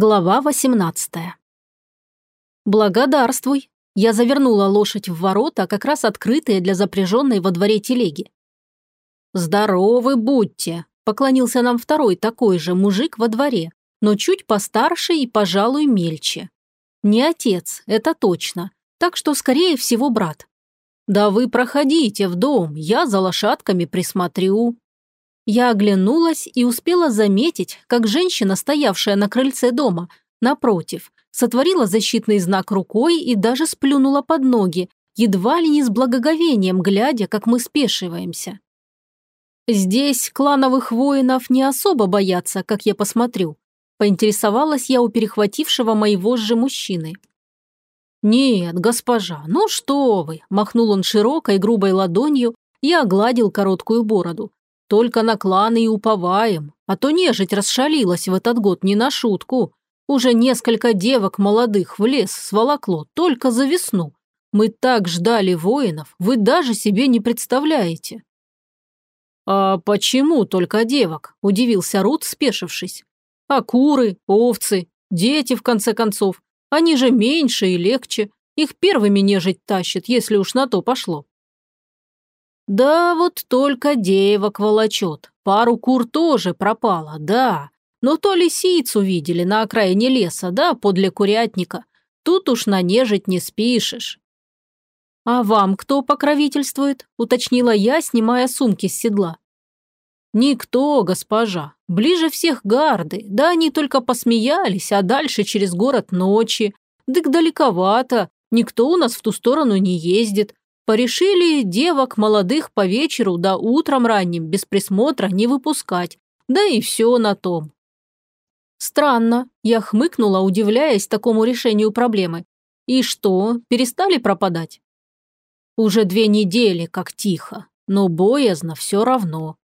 Глава 18 «Благодарствуй!» Я завернула лошадь в ворота, как раз открытые для запряженной во дворе телеги. «Здоровы будьте!» – поклонился нам второй такой же мужик во дворе, но чуть постарше и, пожалуй, мельче. Не отец, это точно, так что, скорее всего, брат. «Да вы проходите в дом, я за лошадками присмотрю». Я оглянулась и успела заметить, как женщина, стоявшая на крыльце дома, напротив, сотворила защитный знак рукой и даже сплюнула под ноги, едва ли не с благоговением, глядя, как мы спешиваемся. Здесь клановых воинов не особо боятся, как я посмотрю. Поинтересовалась я у перехватившего моего же мужчины. «Нет, госпожа, ну что вы!» – махнул он широкой грубой ладонью и огладил короткую бороду. Только на кланы и уповаем, а то нежить расшалилась в этот год не на шутку. Уже несколько девок молодых в лес сволокло только за весну. Мы так ждали воинов, вы даже себе не представляете». «А почему только девок?» – удивился Рут, спешившись. «А куры, овцы, дети, в конце концов. Они же меньше и легче. Их первыми нежить тащит, если уж на то пошло. Да, вот только девок волочет. Пару кур тоже пропало, да. Но то лисицу видели на окраине леса, да, подле курятника. Тут уж на нежить не спишешь. «А вам кто покровительствует?» – уточнила я, снимая сумки с седла. «Никто, госпожа. Ближе всех гарды. Да они только посмеялись, а дальше через город ночи. Дык далековато. Никто у нас в ту сторону не ездит. Порешили девок молодых по вечеру да утром ранним без присмотра не выпускать. Да и все на том. Странно, я хмыкнула, удивляясь такому решению проблемы. И что, перестали пропадать? Уже две недели, как тихо, но боязно все равно.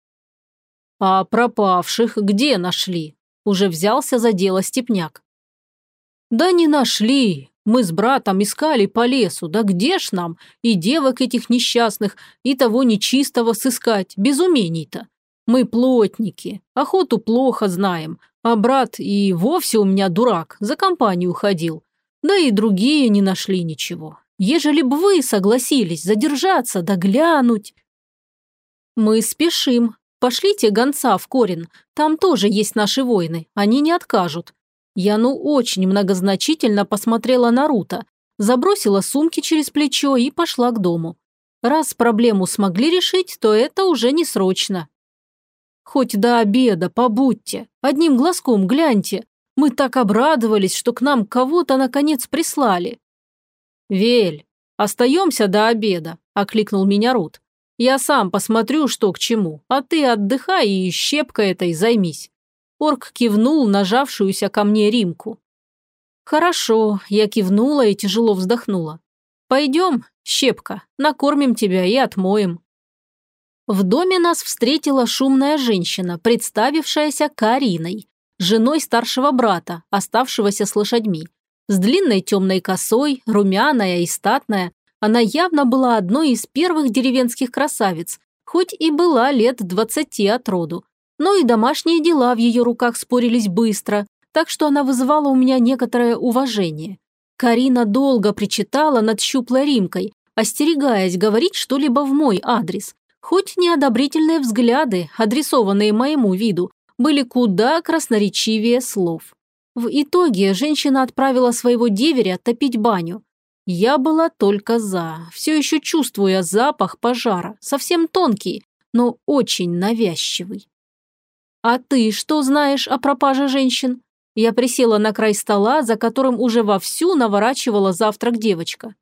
А пропавших где нашли? Уже взялся за дело степняк. Да не нашли, мы с братом искали по лесу, да где ж нам и девок этих несчастных, и того нечистого сыскать, без умений-то. Мы плотники, охоту плохо знаем, а брат и вовсе у меня дурак, за компанию ходил. Да и другие не нашли ничего. Ежели бы вы согласились задержаться да глянуть. Мы спешим. Пошлите гонца в Корин, там тоже есть наши воины, они не откажут. Я ну очень многозначительно посмотрела на Рута, забросила сумки через плечо и пошла к дому. Раз проблему смогли решить, то это уже не срочно. Хоть до обеда побудьте, одним глазком гляньте. Мы так обрадовались, что к нам кого-то наконец прислали. «Вель, остаемся до обеда», – окликнул меня Рут. «Я сам посмотрю, что к чему, а ты отдыхай и щепкой этой займись». Орк кивнул нажавшуюся ко мне Римку. «Хорошо», – я кивнула и тяжело вздохнула. «Пойдем, щепка, накормим тебя и отмоем». В доме нас встретила шумная женщина, представившаяся Кариной, женой старшего брата, оставшегося с лошадьми. С длинной темной косой, румяная и статная, она явно была одной из первых деревенских красавиц, хоть и была лет двадцати от роду, но и домашние дела в ее руках спорились быстро, так что она вызывала у меня некоторое уважение. Карина долго причитала над щуплой Римкой, остерегаясь говорить что-либо в мой адрес, хоть неодобрительные взгляды, адресованные моему виду, были куда красноречивее слов. В итоге женщина отправила своего деверя топить баню. Я была только за, все еще чувствуя запах пожара, совсем тонкий, но очень навязчивый. «А ты что знаешь о пропаже женщин?» Я присела на край стола, за которым уже вовсю наворачивала завтрак девочка.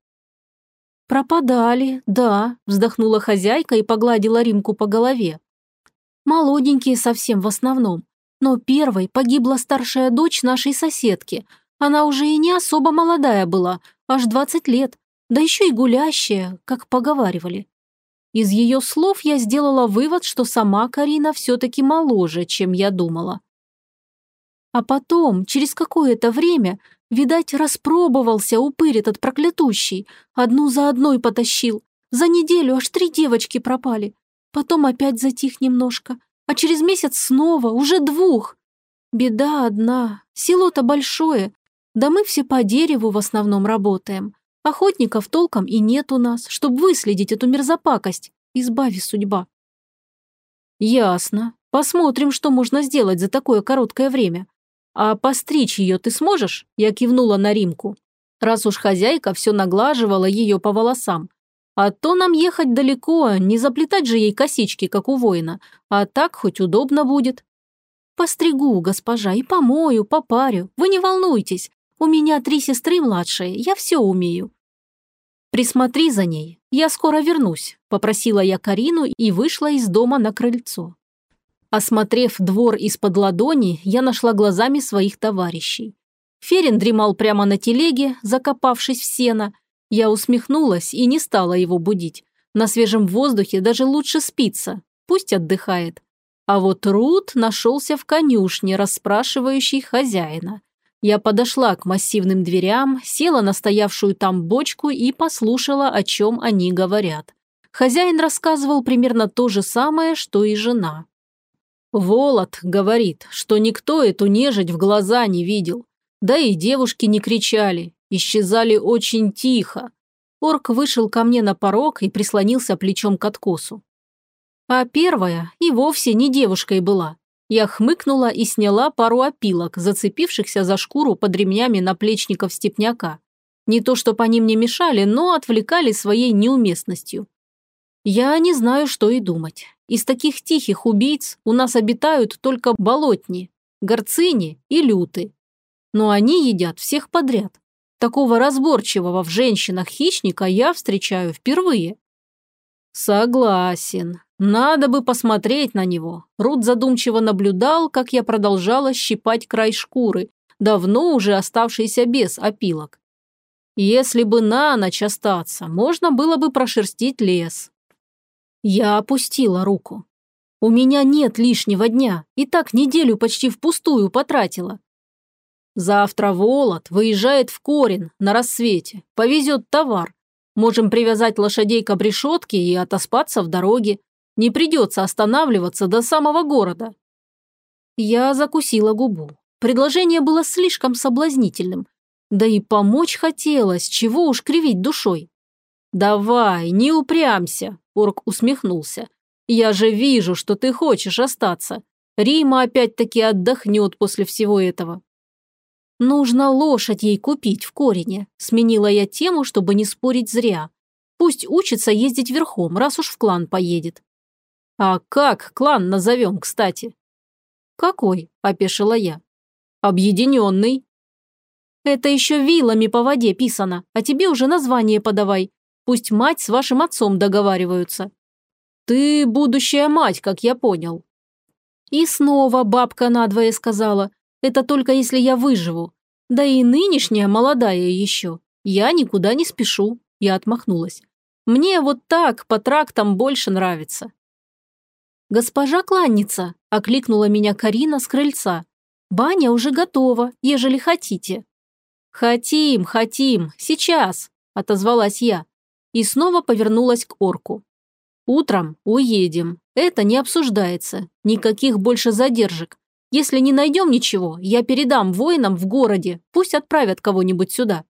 «Пропадали, да», – вздохнула хозяйка и погладила Римку по голове. «Молоденькие совсем в основном. Но первой погибла старшая дочь нашей соседки. Она уже и не особо молодая была, аж 20 лет, да еще и гулящая, как поговаривали. Из ее слов я сделала вывод, что сама Карина все-таки моложе, чем я думала. А потом, через какое-то время, видать, распробовался упырь этот проклятущий, одну за одной потащил. За неделю аж три девочки пропали. Потом опять затих немножко, а через месяц снова, уже двух. Беда одна. Село-то большое. Да мы все по дереву в основном работаем. Охотников толком и нет у нас, чтобы выследить эту мерзопакость. Избави судьба. Ясно. Посмотрим, что можно сделать за такое короткое время. А постричь ее ты сможешь? Я кивнула на Римку. Раз уж хозяйка все наглаживала ее по волосам. А то нам ехать далеко, не заплетать же ей косички, как у воина. А так хоть удобно будет. Постригу, госпожа, и помою, попарю. Вы не волнуйтесь. У меня три сестры младшие, я все умею». «Присмотри за ней, я скоро вернусь», – попросила я Карину и вышла из дома на крыльцо. Осмотрев двор из-под ладони, я нашла глазами своих товарищей. Ферин дремал прямо на телеге, закопавшись в сено. Я усмехнулась и не стала его будить. На свежем воздухе даже лучше спится, пусть отдыхает. А вот Рут нашелся в конюшне, расспрашивающий хозяина. Я подошла к массивным дверям, села на стоявшую там бочку и послушала, о чем они говорят. Хозяин рассказывал примерно то же самое, что и жена. Волод говорит, что никто эту нежить в глаза не видел. Да и девушки не кричали, исчезали очень тихо. Орк вышел ко мне на порог и прислонился плечом к откосу. А первая и вовсе не девушкой была. Я хмыкнула и сняла пару опилок, зацепившихся за шкуру под ремнями наплечников степняка. Не то, что по ним не мешали, но отвлекали своей неуместностью. Я не знаю, что и думать. Из таких тихих убийц у нас обитают только болотни, горцини и люты. Но они едят всех подряд. Такого разборчивого в женщинах хищника я встречаю впервые. Согласен. Надо бы посмотреть на него. Рут задумчиво наблюдал, как я продолжала щипать край шкуры, давно уже оставшийся без опилок. Если бы на ночь остаться, можно было бы прошерстить лес. Я опустила руку. У меня нет лишнего дня, и так неделю почти впустую потратила. Завтра Волод выезжает в Корин на рассвете, повезет товар. Можем привязать лошадей к обрешетке и отоспаться в дороге. Не придется останавливаться до самого города. Я закусила губу. Предложение было слишком соблазнительным. Да и помочь хотелось, чего уж кривить душой. «Давай, не упрямся», – Орк усмехнулся. «Я же вижу, что ты хочешь остаться. Рима опять-таки отдохнет после всего этого». «Нужно лошадь ей купить в корене», – сменила я тему, чтобы не спорить зря. «Пусть учится ездить верхом, раз уж в клан поедет». «А как клан назовем, кстати?» «Какой?» – опешила я. «Объединенный». «Это еще вилами по воде писано, а тебе уже название подавай. Пусть мать с вашим отцом договариваются». «Ты будущая мать, как я понял». И снова бабка надвое сказала, это только если я выживу. Да и нынешняя молодая еще. Я никуда не спешу. Я отмахнулась. Мне вот так, по трактам, больше нравится. «Госпожа кланница!» – окликнула меня Карина с крыльца. «Баня уже готова, ежели хотите». «Хотим, хотим, сейчас!» – отозвалась я. И снова повернулась к орку. «Утром уедем. Это не обсуждается. Никаких больше задержек. Если не найдем ничего, я передам воинам в городе. Пусть отправят кого-нибудь сюда».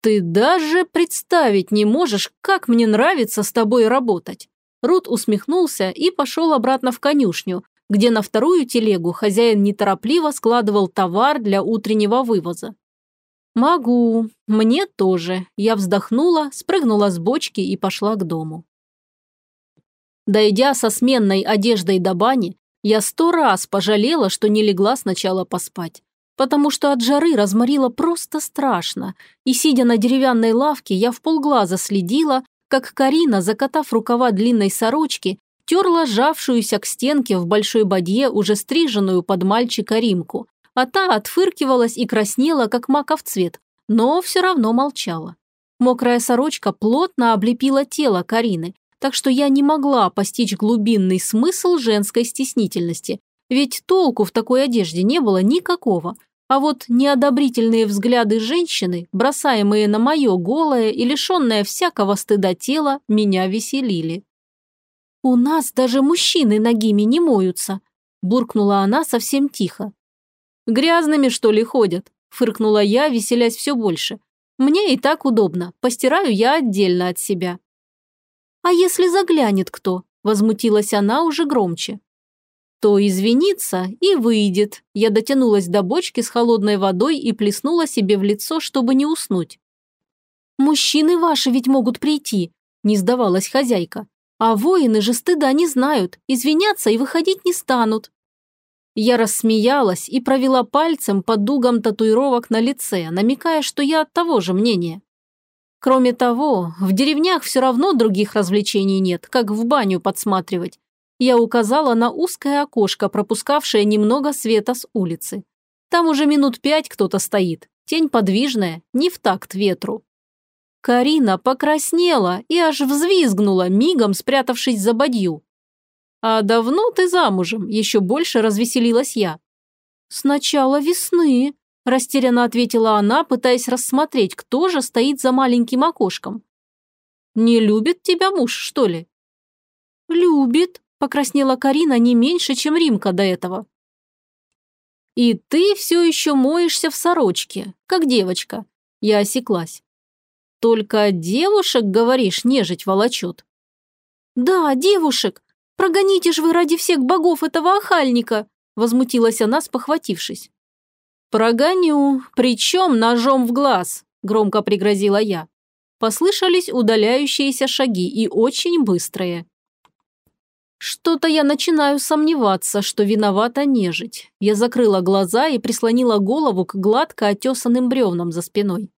«Ты даже представить не можешь, как мне нравится с тобой работать. Рут усмехнулся и пошел обратно в конюшню, где на вторую телегу хозяин неторопливо складывал товар для утреннего вывоза. «Могу. Мне тоже». Я вздохнула, спрыгнула с бочки и пошла к дому. Дойдя со сменной одеждой до бани, я сто раз пожалела, что не легла сначала поспать. Потому что от жары разморило просто страшно, и, сидя на деревянной лавке, я в полглаза следила, как Карина, закатав рукава длинной сорочки, терла сжавшуюся к стенке в большой бадье уже стриженную под мальчика Римку, а та отфыркивалась и краснела, как маков цвет, но все равно молчала. Мокрая сорочка плотно облепила тело Карины, так что я не могла постичь глубинный смысл женской стеснительности, ведь толку в такой одежде не было никакого, а вот неодобрительные взгляды женщины, бросаемые на мое голое и лишенное всякого стыда тело, меня веселили. «У нас даже мужчины ногими не моются», – буркнула она совсем тихо, Грязными, что ли, ходят?» – фыркнула я, веселясь все больше. «Мне и так удобно. Постираю я отдельно от себя». «А если заглянет кто?» – возмутилась она уже громче. «То извинится и выйдет». Я дотянулась до бочки с холодной водой и плеснула себе в лицо, чтобы не уснуть. «Мужчины ваши ведь могут прийти», – не сдавалась хозяйка. «А воины же стыда не знают, извиняться и выходить не станут». Я рассмеялась и провела пальцем по дугам татуировок на лице, намекая, что я от того же мнения. Кроме того, в деревнях все равно других развлечений нет, как в баню подсматривать. Я указала на узкое окошко, пропускавшее немного света с улицы. Там уже минут пять кто-то стоит, тень подвижная, не в такт ветру. Карина покраснела и аж взвизгнула, мигом спрятавшись за бадью. «А давно ты замужем?» – еще больше развеселилась я. «С начала весны», – растерянно ответила она, пытаясь рассмотреть, кто же стоит за маленьким окошком. «Не любит тебя муж, что ли?» «Любит», – покраснела Карина не меньше, чем Римка до этого. «И ты все еще моешься в сорочке, как девочка», – я осеклась. «Только девушек, говоришь, нежить волочет?» «Да, девушек. Прогоните же вы ради всех богов этого охальника!» Возмутилась она, спохватившись. «Прогоню, причем ножом в глаз», – громко пригрозила я. Послышались удаляющиеся шаги и очень быстрые. Что-то я начинаю сомневаться, что виновата нежить. Я закрыла глаза и прислонила голову к гладко отесанным бревнам за спиной.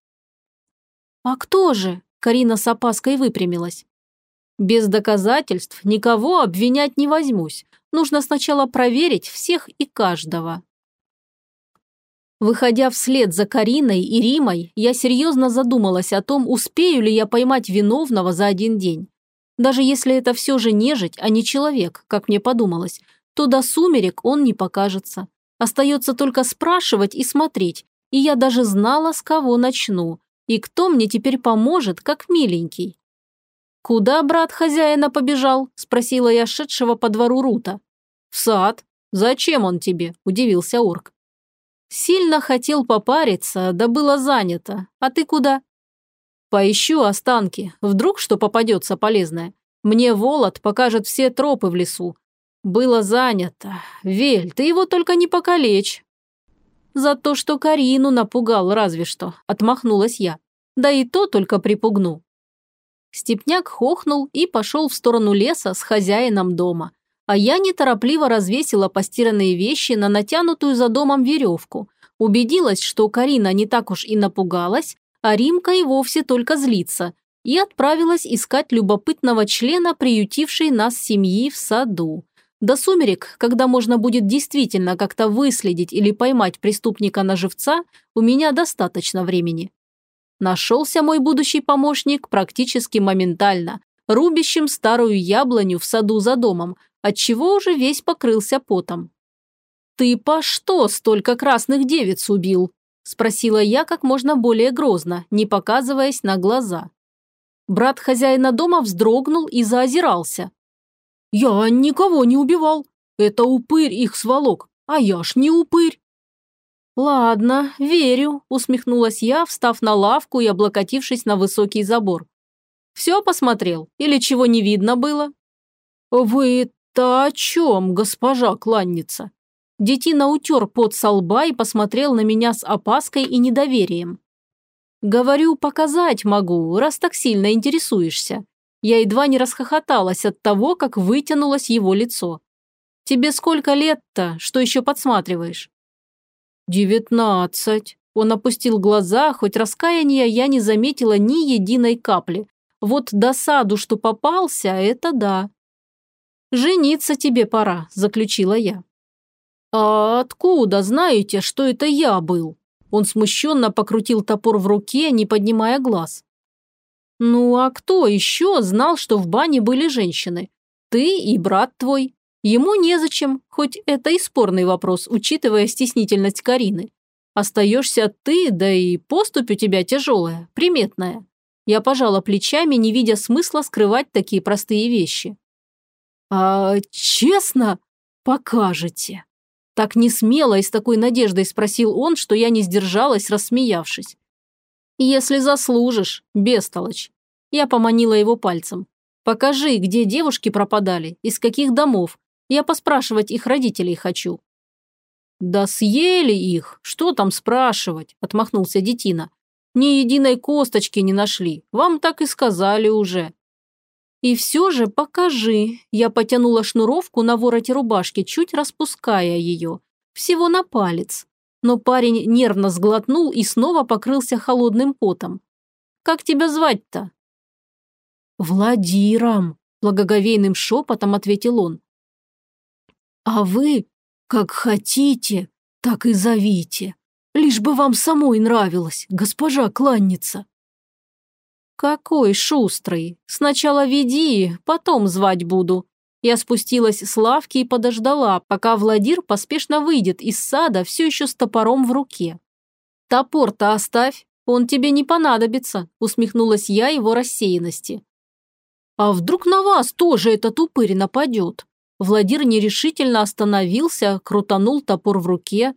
«А кто же?» – Карина с опаской выпрямилась. «Без доказательств никого обвинять не возьмусь. Нужно сначала проверить всех и каждого». Выходя вслед за Кариной и Римой, я серьезно задумалась о том, успею ли я поймать виновного за один день. Даже если это все же нежить, а не человек, как мне подумалось, то до сумерек он не покажется. Остается только спрашивать и смотреть, и я даже знала, с кого начну. И кто мне теперь поможет, как миленький? «Куда брат хозяина побежал?» – спросила я шедшего по двору Рута. «В сад. Зачем он тебе?» – удивился орк. «Сильно хотел попариться, да было занято. А ты куда?» «Поищу останки. Вдруг что попадется полезное. Мне Волод покажет все тропы в лесу. Было занято. Вель, ты его только не покалечь. За то, что Карину напугал разве что, отмахнулась я. Да и то только припугну. Степняк хохнул и пошел в сторону леса с хозяином дома. А я неторопливо развесила постиранные вещи на натянутую за домом веревку. Убедилась, что Карина не так уж и напугалась, а Римка и вовсе только злится, и отправилась искать любопытного члена, приютившей нас семьи в саду. До сумерек, когда можно будет действительно как-то выследить или поймать преступника на живца, у меня достаточно времени. Нашелся мой будущий помощник практически моментально, рубящим старую яблоню в саду за домом, отчего уже весь покрылся потом. «Ты по что столько красных девиц убил?» – спросила я как можно более грозно, не показываясь на глаза. Брат хозяина дома вздрогнул и заозирался. «Я никого не убивал. Это упырь их сволок, а я ж не упырь». «Ладно, верю», – усмехнулась я, встав на лавку и облокотившись на высокий забор. «Все посмотрел? Или чего не видно было?» «Вы-то о чем, госпожа кланница?» Детина утер пот со лба и посмотрел на меня с опаской и недоверием. «Говорю, показать могу, раз так сильно интересуешься». Я едва не расхохоталась от того, как вытянулось его лицо. «Тебе сколько лет-то, что еще подсматриваешь?» «Девятнадцать». Он опустил глаза, хоть раскаяния я не заметила ни единой капли. Вот досаду, что попался, это да. «Жениться тебе пора», – заключила я. «А откуда знаете, что это я был?» Он смущенно покрутил топор в руке, не поднимая глаз. «Ну а кто еще знал, что в бане были женщины? Ты и брат твой. Ему незачем, хоть это и спорный вопрос, учитывая стеснительность Карины. Остаешься ты, да и поступь у тебя тяжелая, приметная». Я пожала плечами, не видя смысла скрывать такие простые вещи. «А честно, покажете», Так не смело и с такой надеждой спросил он, что я не сдержалась, рассмеявшись. «Если заслужишь, бестолочь». Я поманила его пальцем. «Покажи, где девушки пропадали, из каких домов. Я поспрашивать их родителей хочу». «Да съели их, что там спрашивать?» – отмахнулся детина. «Ни единой косточки не нашли, вам так и сказали уже». «И все же покажи». Я потянула шнуровку на вороте рубашки, чуть распуская ее. Всего на палец. Но парень нервно сглотнул и снова покрылся холодным потом. «Как тебя звать-то?» «Владиром», – благоговейным шепотом ответил он. «А вы, как хотите, так и зовите. Лишь бы вам самой нравилось, госпожа кланница». «Какой шустрый! Сначала веди, потом звать буду». Я спустилась с лавки и подождала, пока Владир поспешно выйдет из сада все еще с топором в руке. «Топор-то оставь, он тебе не понадобится», усмехнулась я его рассеянности. «А вдруг на вас тоже этот упырь нападет?» Владир нерешительно остановился, крутанул топор в руке.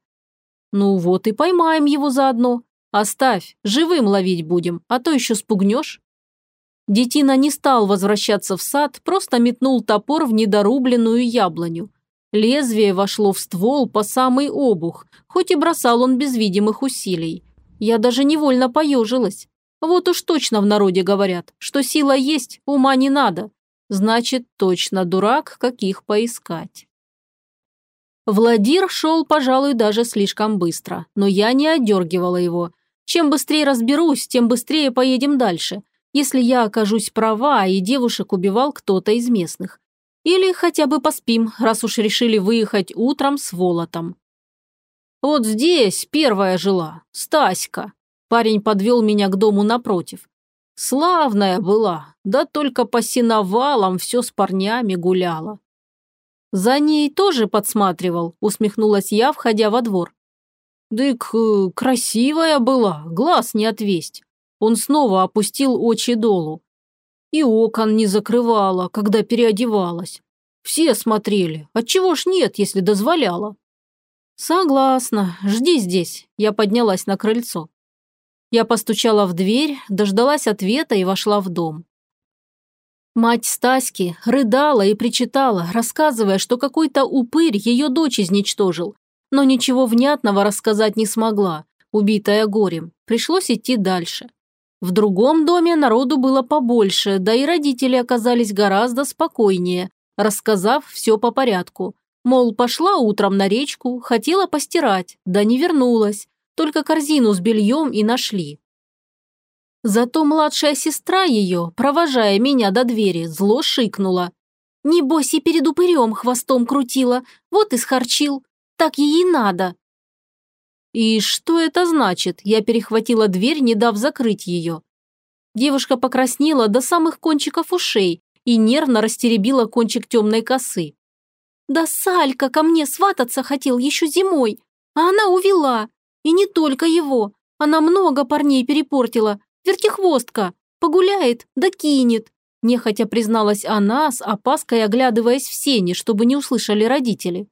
«Ну вот и поймаем его заодно. Оставь, живым ловить будем, а то еще спугнешь». Детина не стал возвращаться в сад, просто метнул топор в недорубленную яблоню. Лезвие вошло в ствол по самый обух, хоть и бросал он без видимых усилий. Я даже невольно поежилась. Вот уж точно в народе говорят, что сила есть, ума не надо. Значит, точно дурак, каких поискать. Владир шел, пожалуй, даже слишком быстро, но я не одергивала его. Чем быстрее разберусь, тем быстрее поедем дальше, если я окажусь права и девушек убивал кто-то из местных. Или хотя бы поспим, раз уж решили выехать утром с Волотом. Вот здесь первая жила, Стаська. Парень подвел меня к дому напротив. Славная была, да только по сеновалам все с парнями гуляла. За ней тоже подсматривал, усмехнулась я, входя во двор. Дык, э, красивая была, глаз не отвесть. Он снова опустил очи долу. И окон не закрывала, когда переодевалась. Все смотрели. Отчего ж нет, если дозволяла? Согласна. Жди здесь. Я поднялась на крыльцо. Я постучала в дверь, дождалась ответа и вошла в дом. Мать Стаськи рыдала и причитала, рассказывая, что какой-то упырь ее дочь изничтожил, но ничего внятного рассказать не смогла, убитая горем. Пришлось идти дальше. В другом доме народу было побольше, да и родители оказались гораздо спокойнее, рассказав все по порядку. Мол, пошла утром на речку, хотела постирать, да не вернулась, только корзину с бельем и нашли. Зато младшая сестра ее, провожая меня до двери, зло шикнула. «Небось и перед упырем хвостом крутила, вот и схорчил. Так ей и надо». «И что это значит?» Я перехватила дверь, не дав закрыть ее. Девушка покраснела до самых кончиков ушей и нервно растеребила кончик темной косы. «Да Салька ко мне свататься хотел еще зимой, а она увела. И не только его. Она много парней перепортила. Вертихвостка. Погуляет, да кинет. Нехотя призналась она, с опаской оглядываясь в сени, чтобы не услышали родители.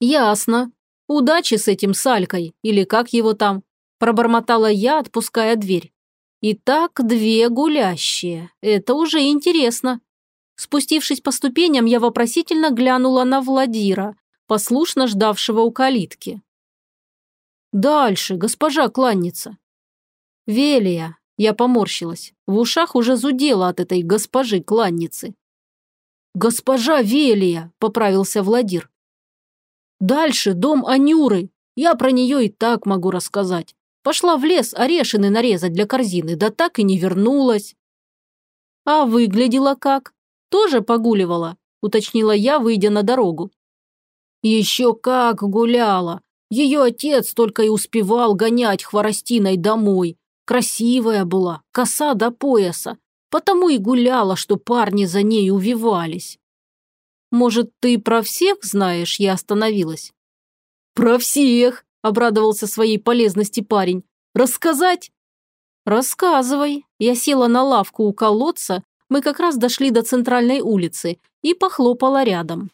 «Ясно. Удачи с этим Салькой, или как его там?» Пробормотала я, отпуская дверь. «Итак, две гулящие. Это уже интересно». Спустившись по ступеням, я вопросительно глянула на Владира, послушно ждавшего у калитки. «Дальше, госпожа кланница». «Велия», я поморщилась, в ушах уже зудело от этой госпожи кланницы. «Госпожа Велия», – поправился Владир. «Дальше дом Анюры, я про нее и так могу рассказать. Пошла в лес орешины нарезать для корзины, да так и не вернулась». «А выглядела как? Тоже погуливала?» – уточнила я, выйдя на дорогу. «Еще как гуляла. Ее отец только и успевал гонять хворостиной домой. Красивая была, коса до пояса. Потому и гуляла, что парни за ней увивались. «Может, ты про всех знаешь?» Я остановилась. «Про всех!» – обрадовался своей полезности парень. «Рассказать?» «Рассказывай». Я села на лавку у колодца, мы как раз дошли до центральной улицы и похлопала рядом.